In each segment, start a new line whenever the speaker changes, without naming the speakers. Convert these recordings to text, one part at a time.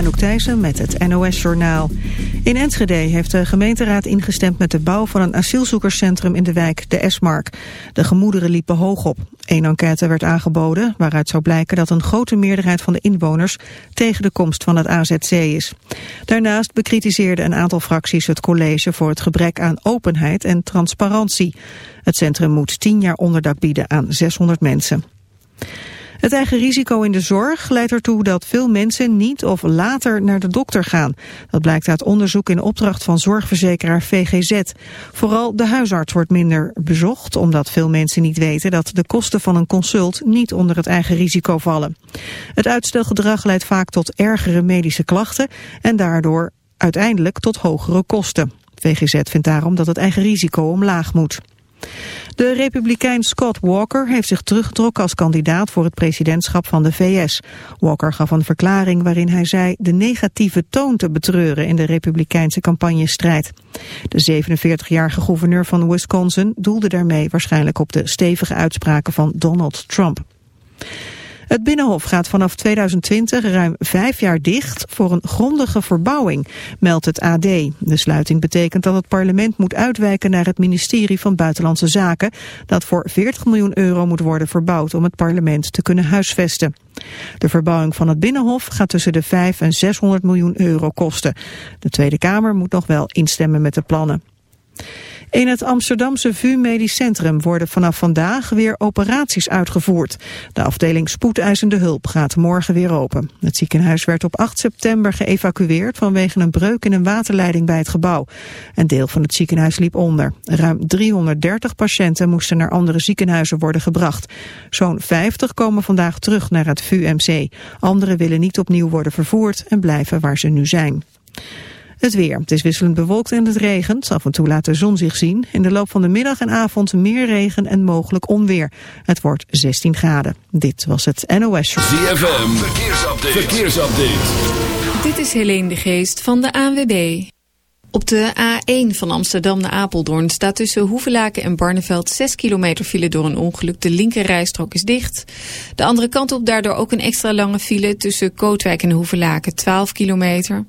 Anouk met het NOS-journaal. In Enschede heeft de gemeenteraad ingestemd met de bouw van een asielzoekerscentrum in de wijk De Esmark. De gemoederen liepen hoog op. Een enquête werd aangeboden waaruit zou blijken dat een grote meerderheid van de inwoners tegen de komst van het AZC is. Daarnaast bekritiseerden een aantal fracties het college voor het gebrek aan openheid en transparantie. Het centrum moet tien jaar onderdak bieden aan 600 mensen. Het eigen risico in de zorg leidt ertoe dat veel mensen niet of later naar de dokter gaan. Dat blijkt uit onderzoek in opdracht van zorgverzekeraar VGZ. Vooral de huisarts wordt minder bezocht, omdat veel mensen niet weten dat de kosten van een consult niet onder het eigen risico vallen. Het uitstelgedrag leidt vaak tot ergere medische klachten en daardoor uiteindelijk tot hogere kosten. VGZ vindt daarom dat het eigen risico omlaag moet. De republikein Scott Walker heeft zich teruggetrokken als kandidaat voor het presidentschap van de VS. Walker gaf een verklaring waarin hij zei de negatieve toon te betreuren in de republikeinse campagnestrijd. De 47-jarige gouverneur van Wisconsin doelde daarmee waarschijnlijk op de stevige uitspraken van Donald Trump. Het Binnenhof gaat vanaf 2020 ruim vijf jaar dicht voor een grondige verbouwing, meldt het AD. De sluiting betekent dat het parlement moet uitwijken naar het ministerie van Buitenlandse Zaken, dat voor 40 miljoen euro moet worden verbouwd om het parlement te kunnen huisvesten. De verbouwing van het Binnenhof gaat tussen de 5 en 600 miljoen euro kosten. De Tweede Kamer moet nog wel instemmen met de plannen. In het Amsterdamse VU Medisch Centrum worden vanaf vandaag weer operaties uitgevoerd. De afdeling spoedeisende hulp gaat morgen weer open. Het ziekenhuis werd op 8 september geëvacueerd vanwege een breuk in een waterleiding bij het gebouw. Een deel van het ziekenhuis liep onder. Ruim 330 patiënten moesten naar andere ziekenhuizen worden gebracht. Zo'n 50 komen vandaag terug naar het VUMC. Anderen willen niet opnieuw worden vervoerd en blijven waar ze nu zijn. Het weer. Het is wisselend bewolkt en het regent. Af en toe laat de zon zich zien. In de loop van de middag en avond meer regen en mogelijk onweer. Het wordt 16 graden. Dit was het NOS Show.
ZFM. Verkeersupdate. Verkeersupdate.
Dit is Helene de Geest van de ANWB. Op de A1 van Amsterdam naar Apeldoorn staat tussen Hoevelaken en Barneveld 6 kilometer file door een ongeluk. De linkerrijstrook is dicht. De andere kant op daardoor ook een extra lange file tussen Kootwijk en Hoevelaken 12 kilometer.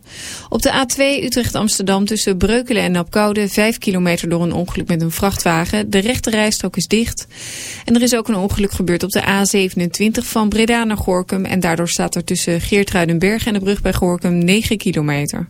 Op de A2 Utrecht-Amsterdam tussen Breukelen en Napkoude 5 kilometer door een ongeluk met een vrachtwagen. De rechterrijstrook is dicht. En er is ook een ongeluk gebeurd op de A27 van Breda naar Gorkum. En daardoor staat er tussen Geertruidenberg en de brug bij Gorkum 9 kilometer.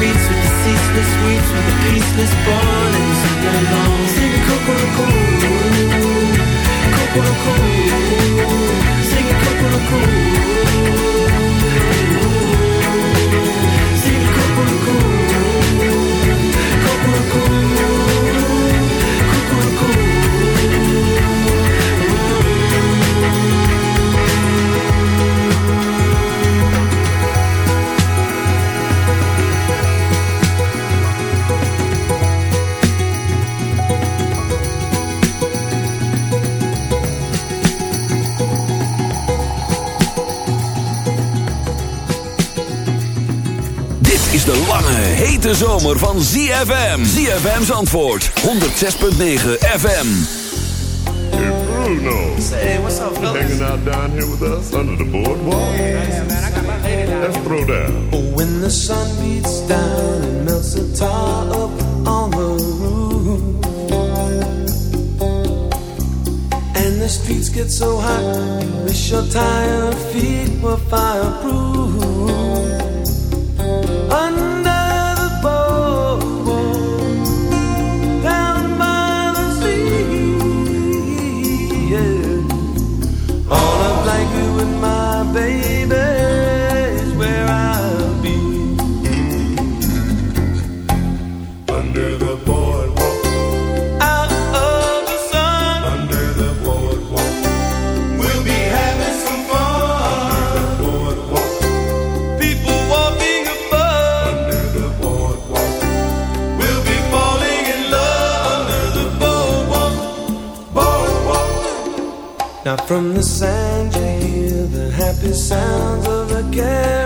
beats with the ceaseless weeds, with the peaceless born and sing along. Sing Kokoro Cool, Kokoro
sing Kokoro is de lange, hete zomer van ZFM. ZFM's antwoord, 106.9 FM.
Hey Bruno.
Hey, what's up, fellas?
Hanging out down here with us under the boardwalk. Let's throw down.
When the sun beats down and melts the tar up on the roof And the streets get so hot You wish your tired feet were fireproof sounds of a carousel.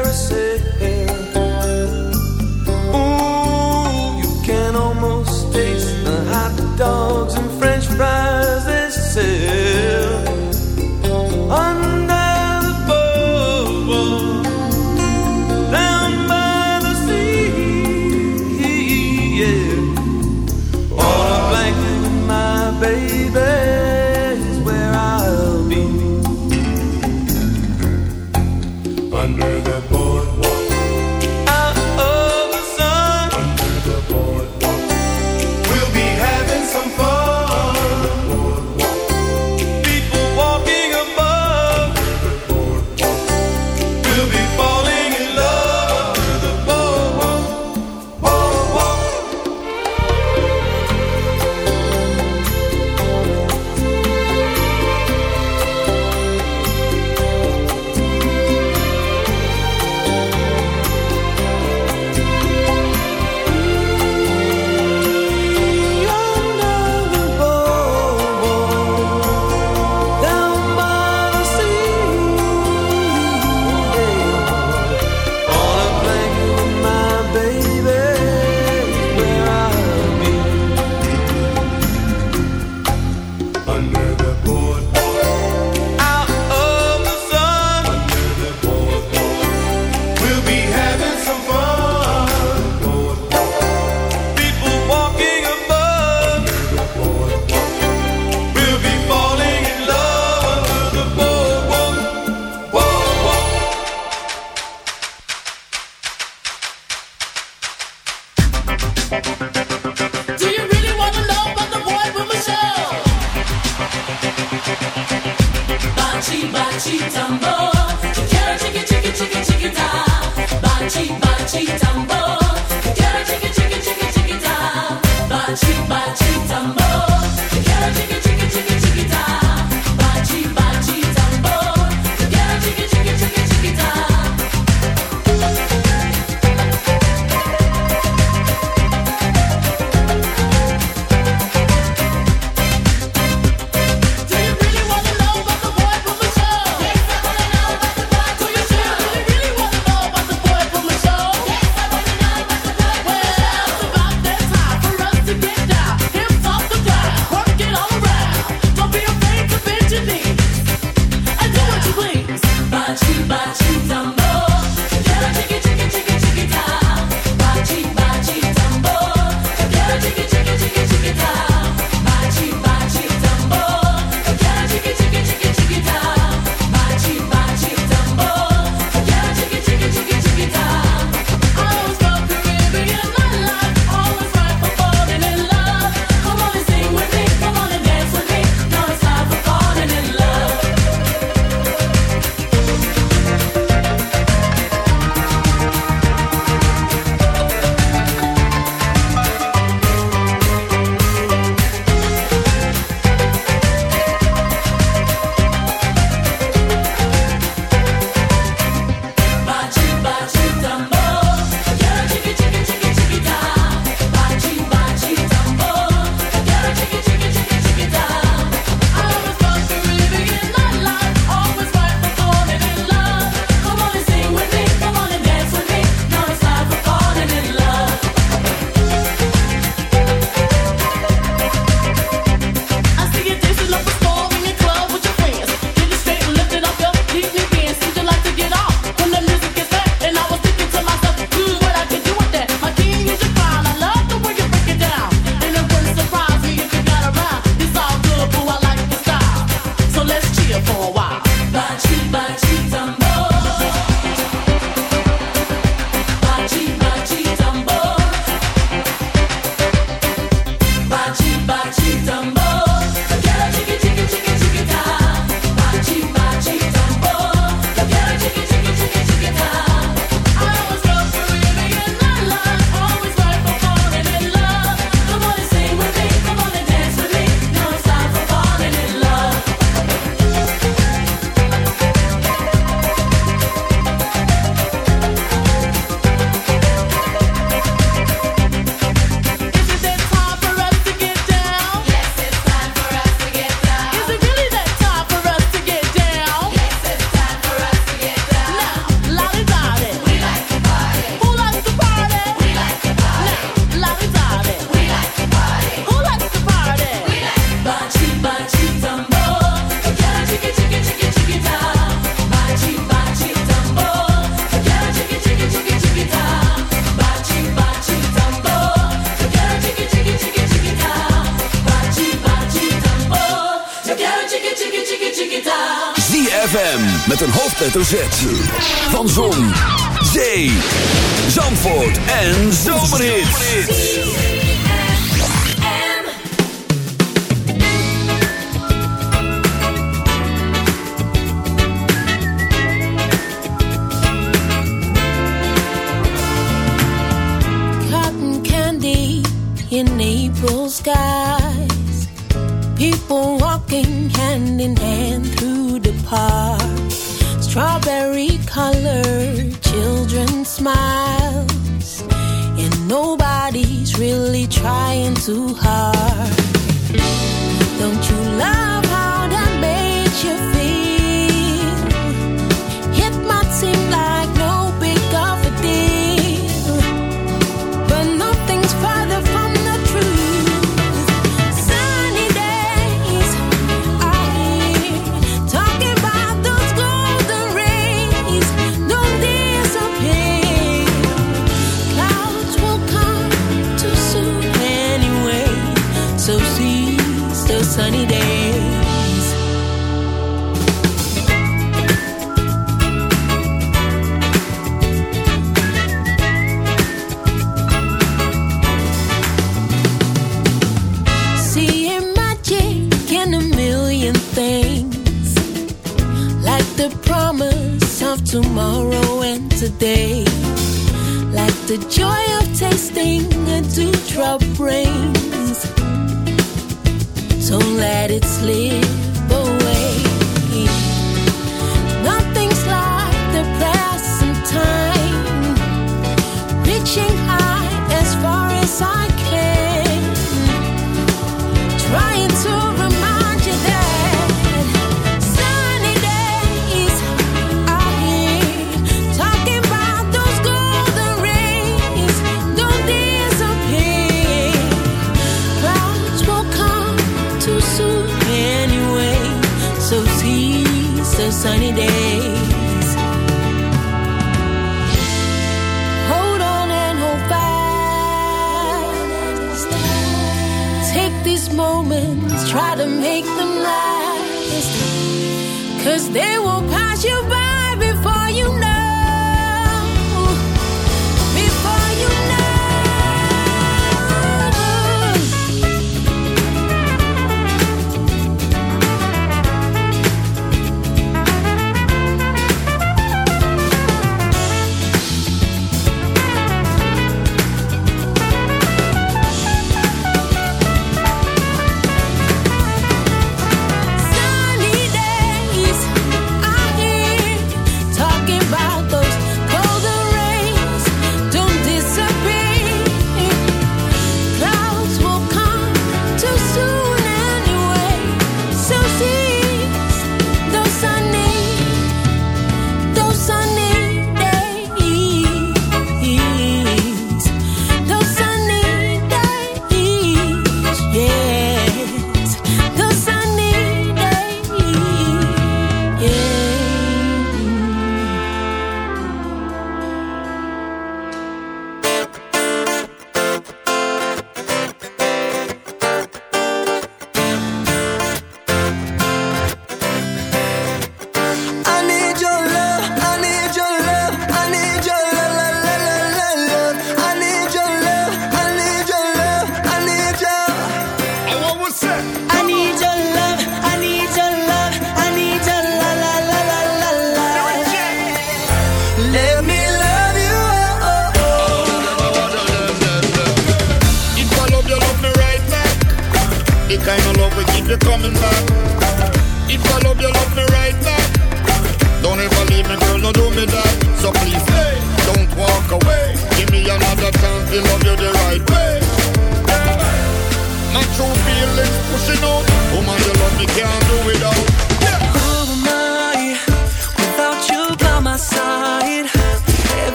Hoofdletter Z.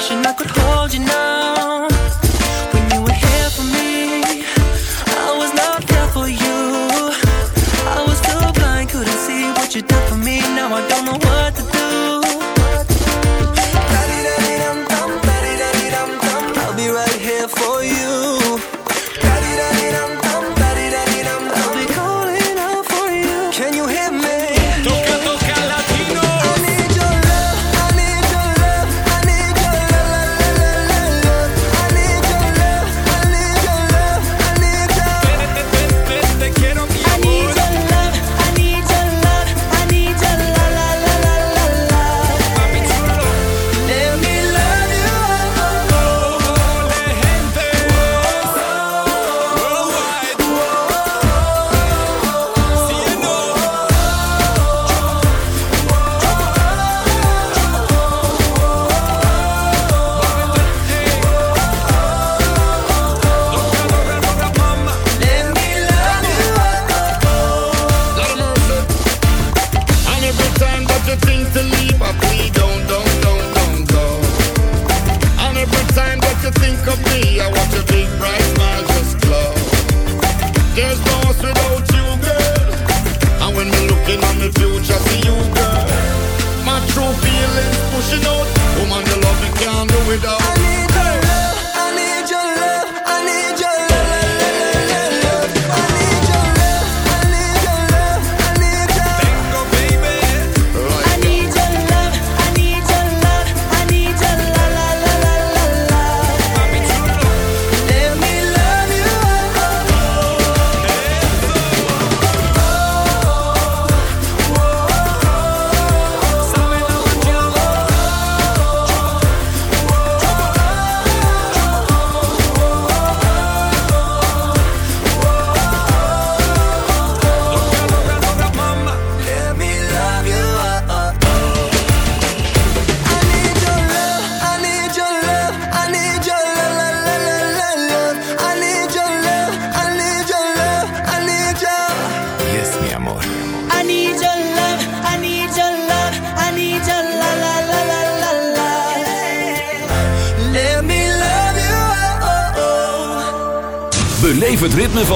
wishing I could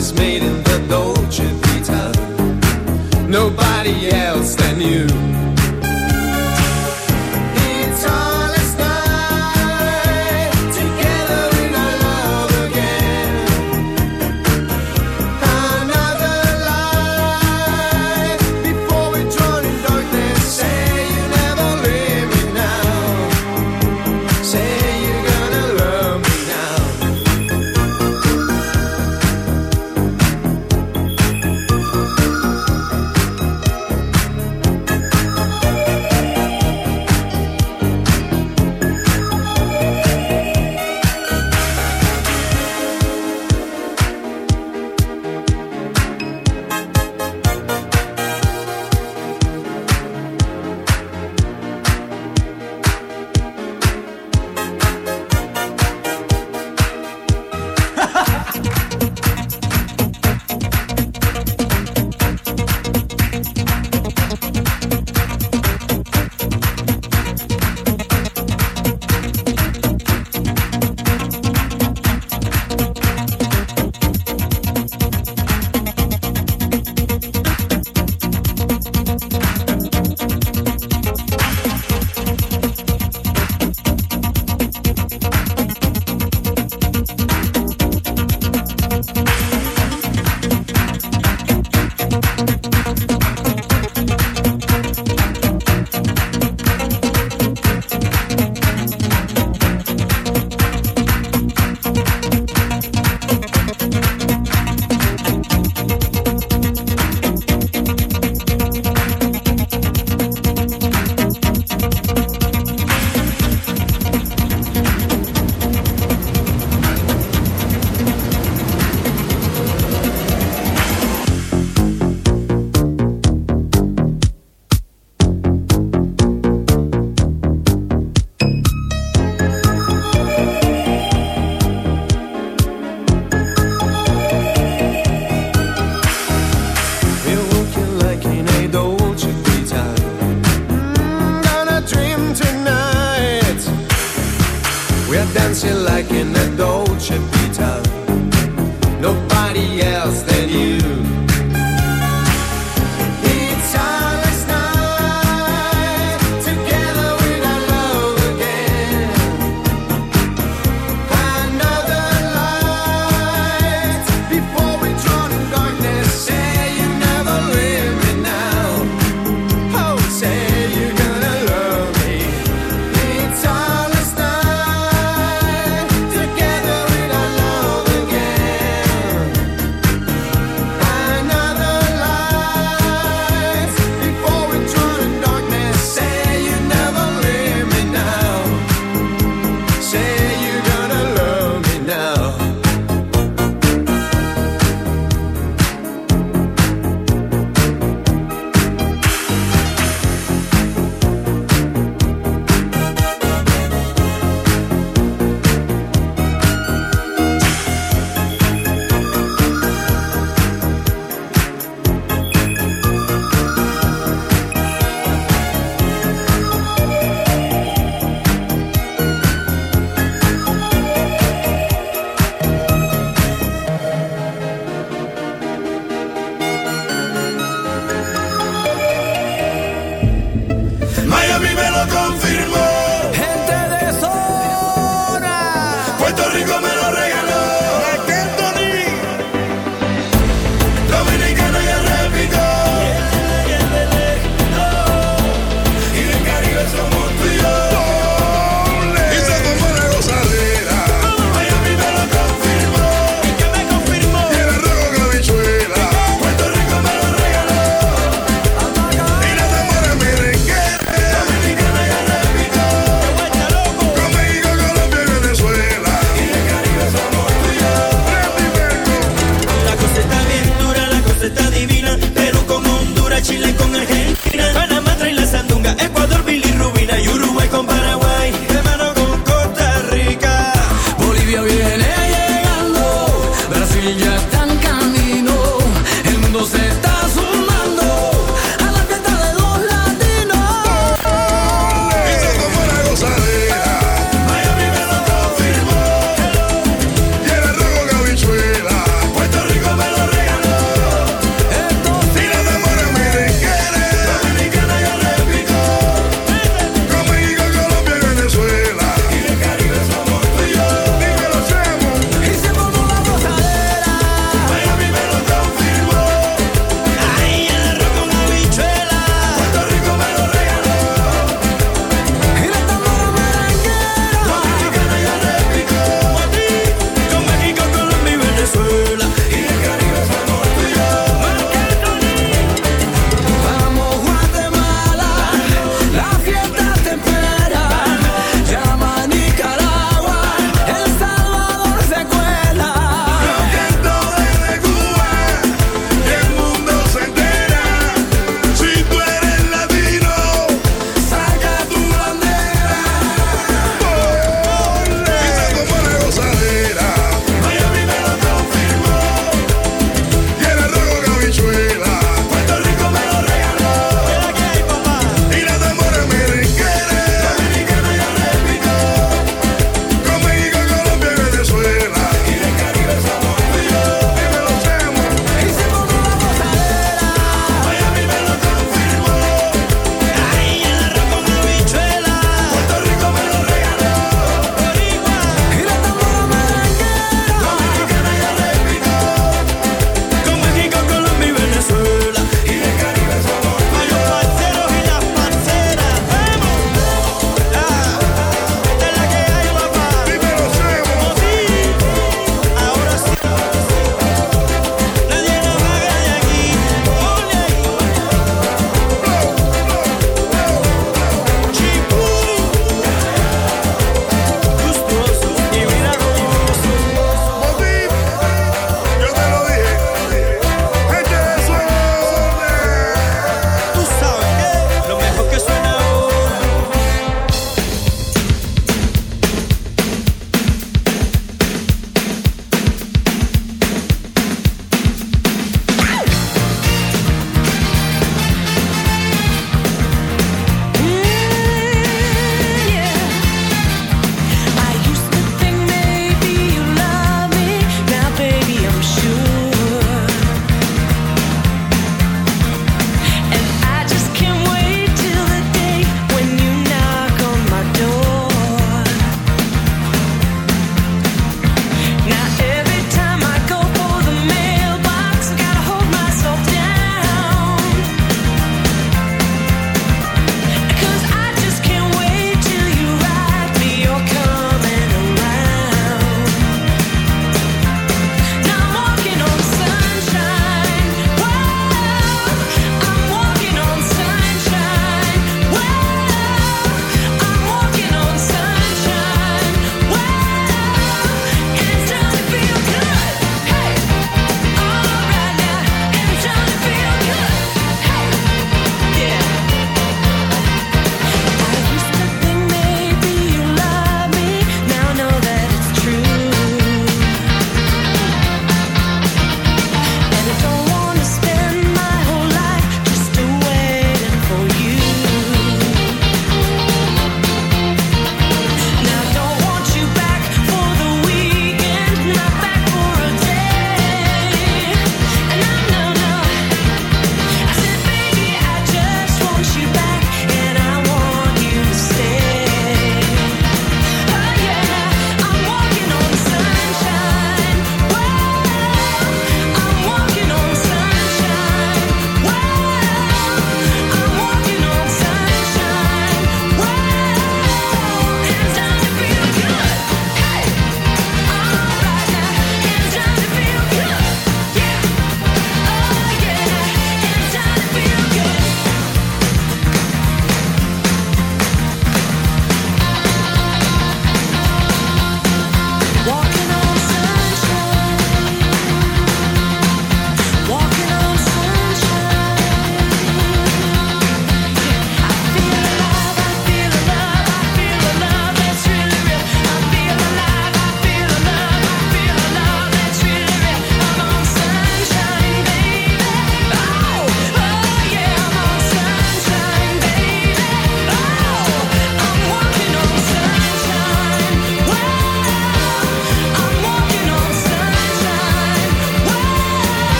always made
it.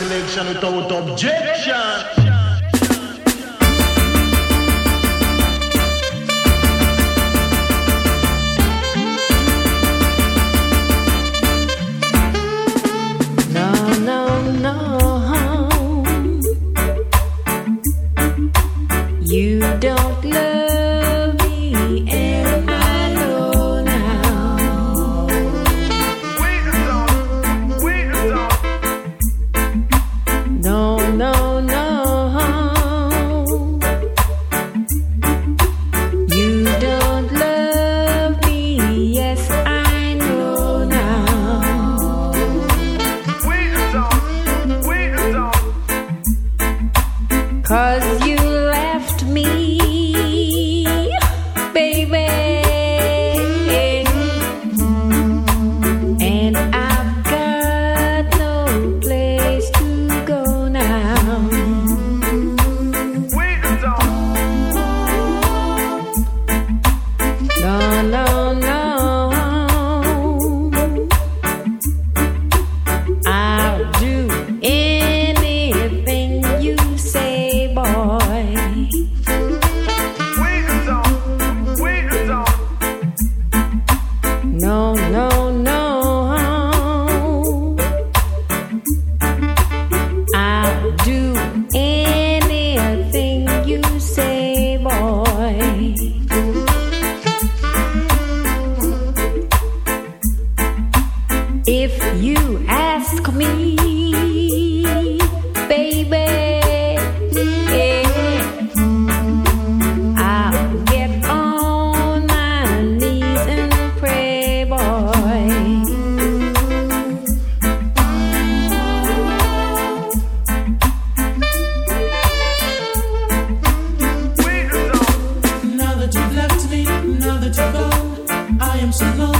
Selection without objection.
Gone, I am so lonely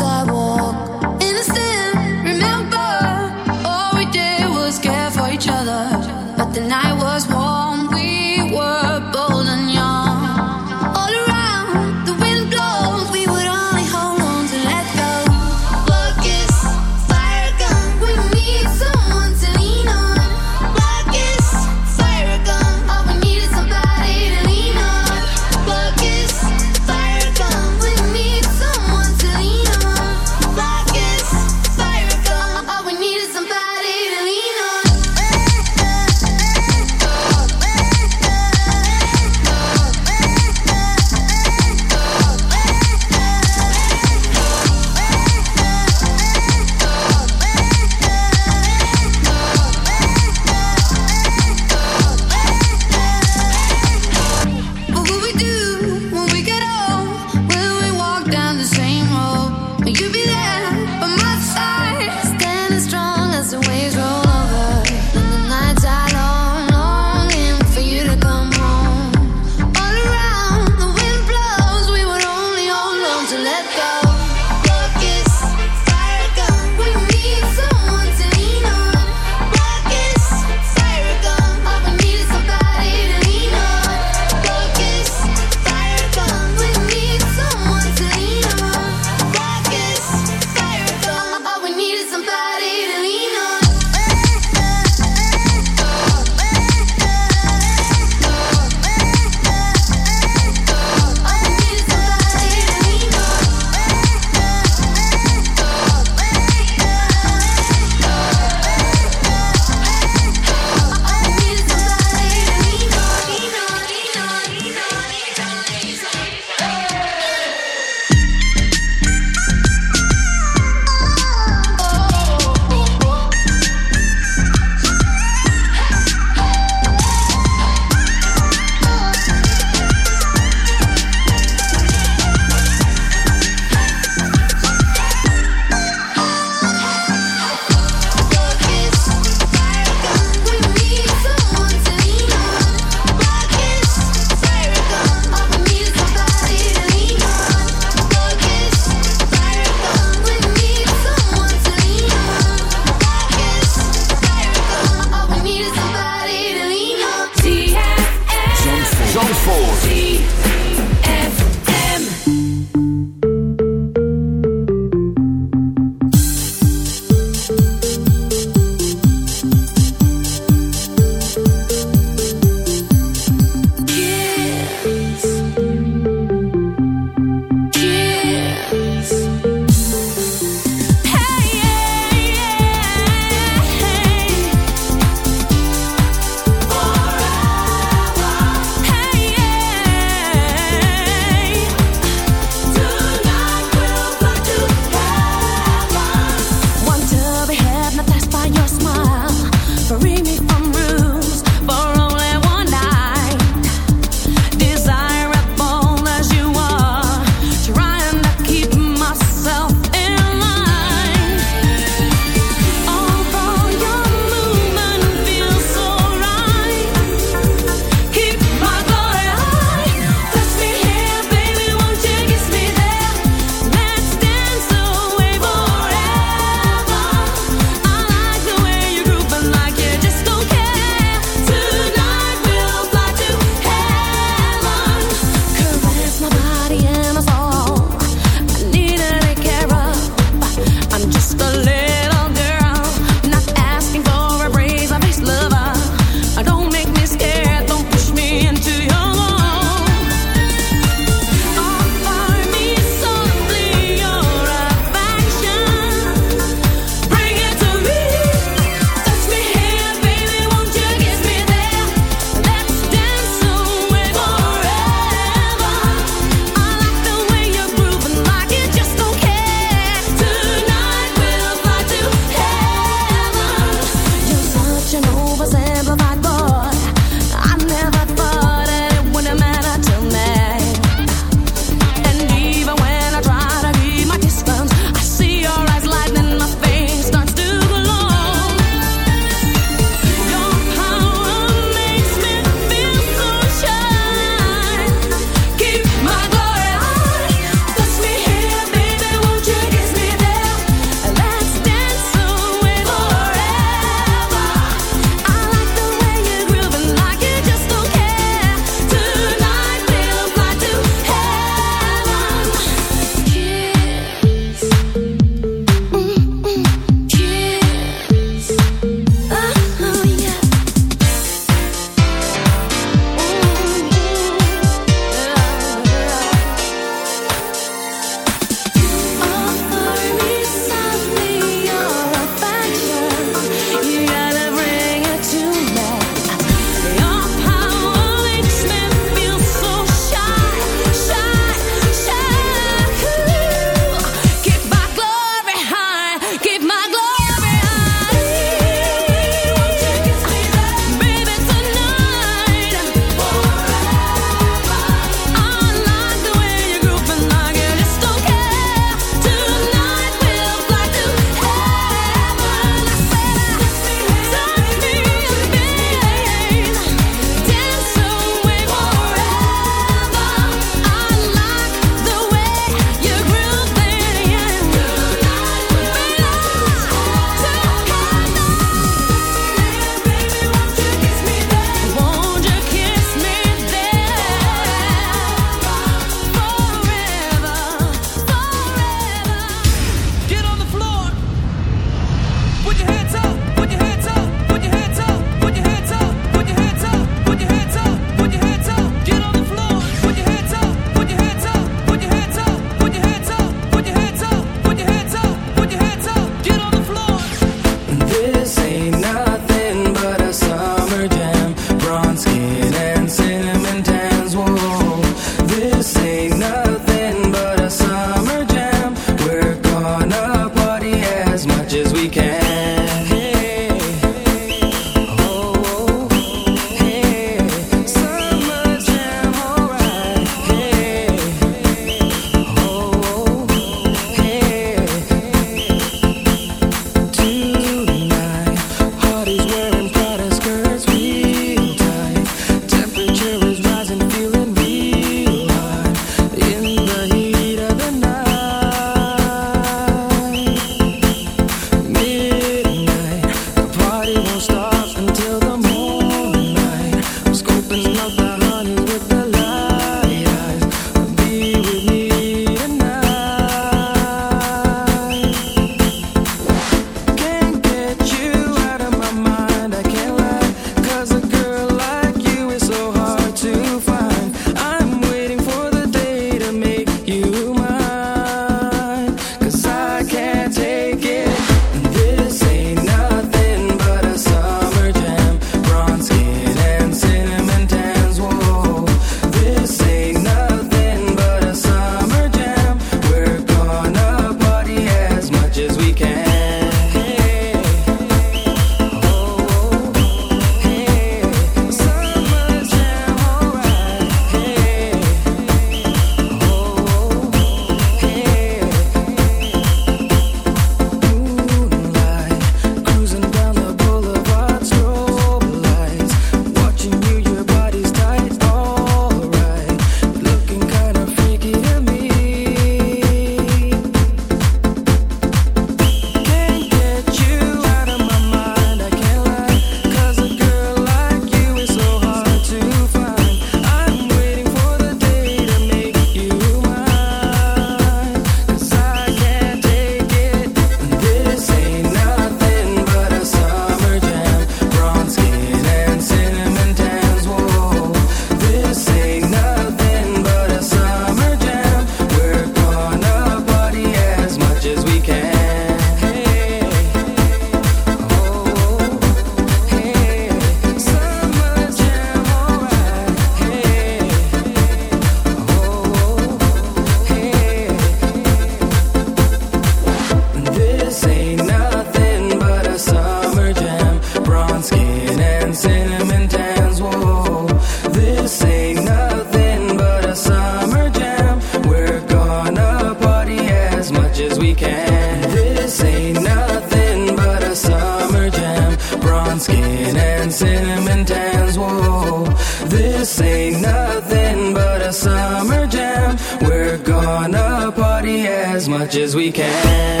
much as we can.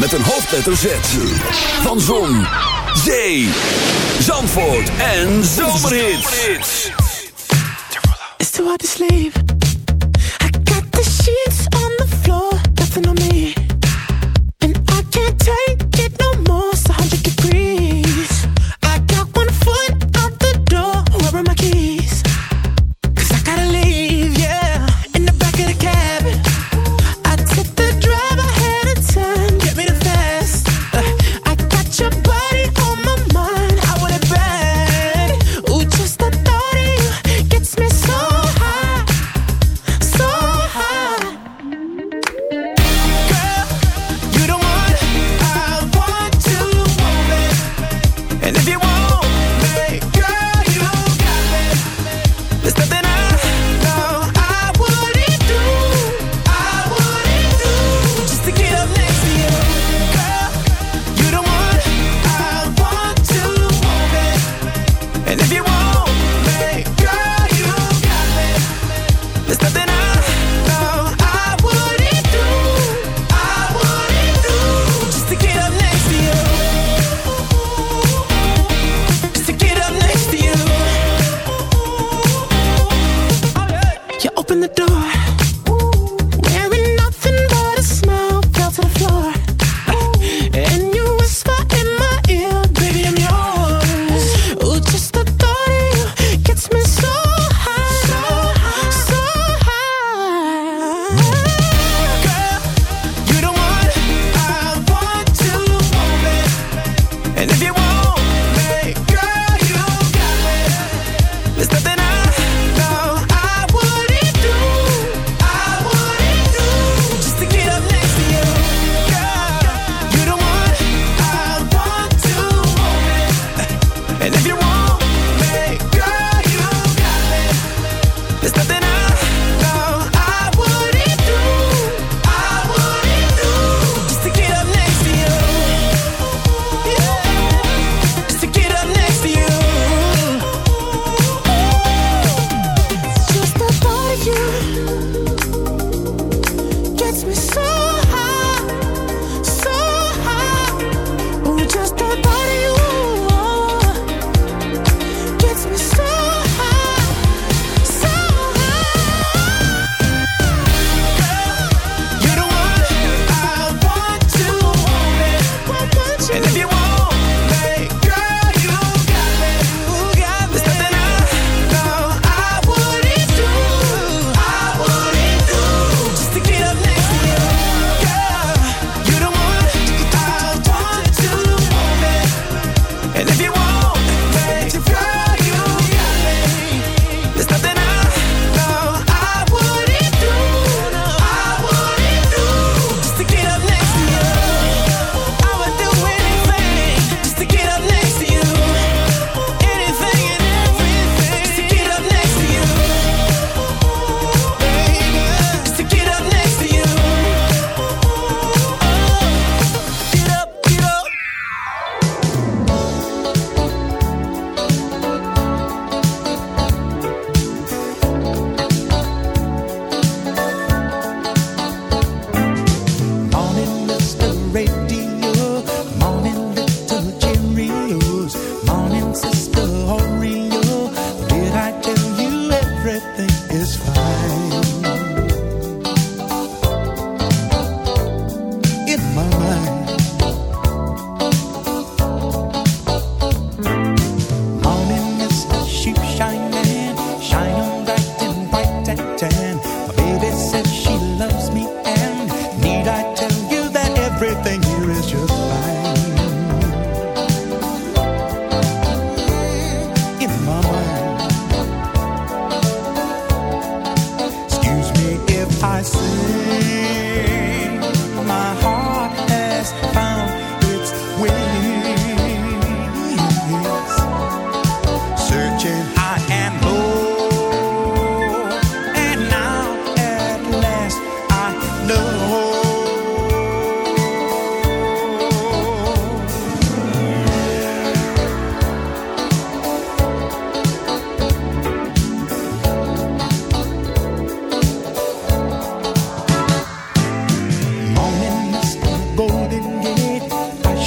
met een hoofdletter Z. Van Zon, Zee, Zandvoort en Zomerhits.
It's too hard to sleep.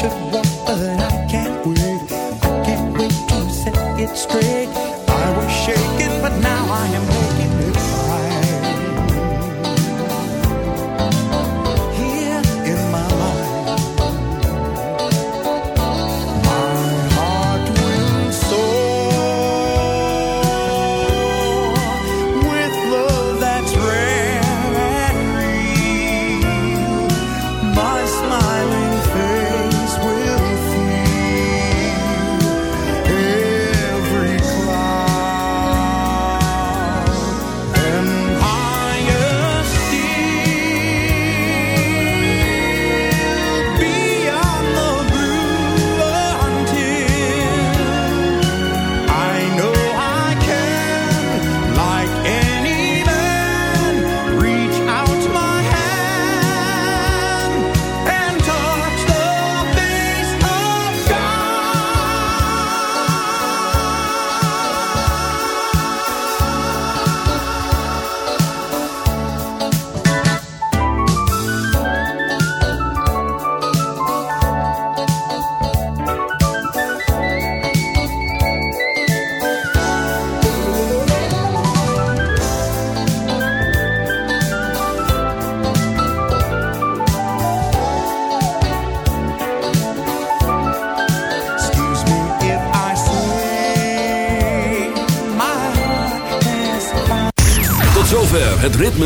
should walk, but I can't wait. I can't wait to set it
straight.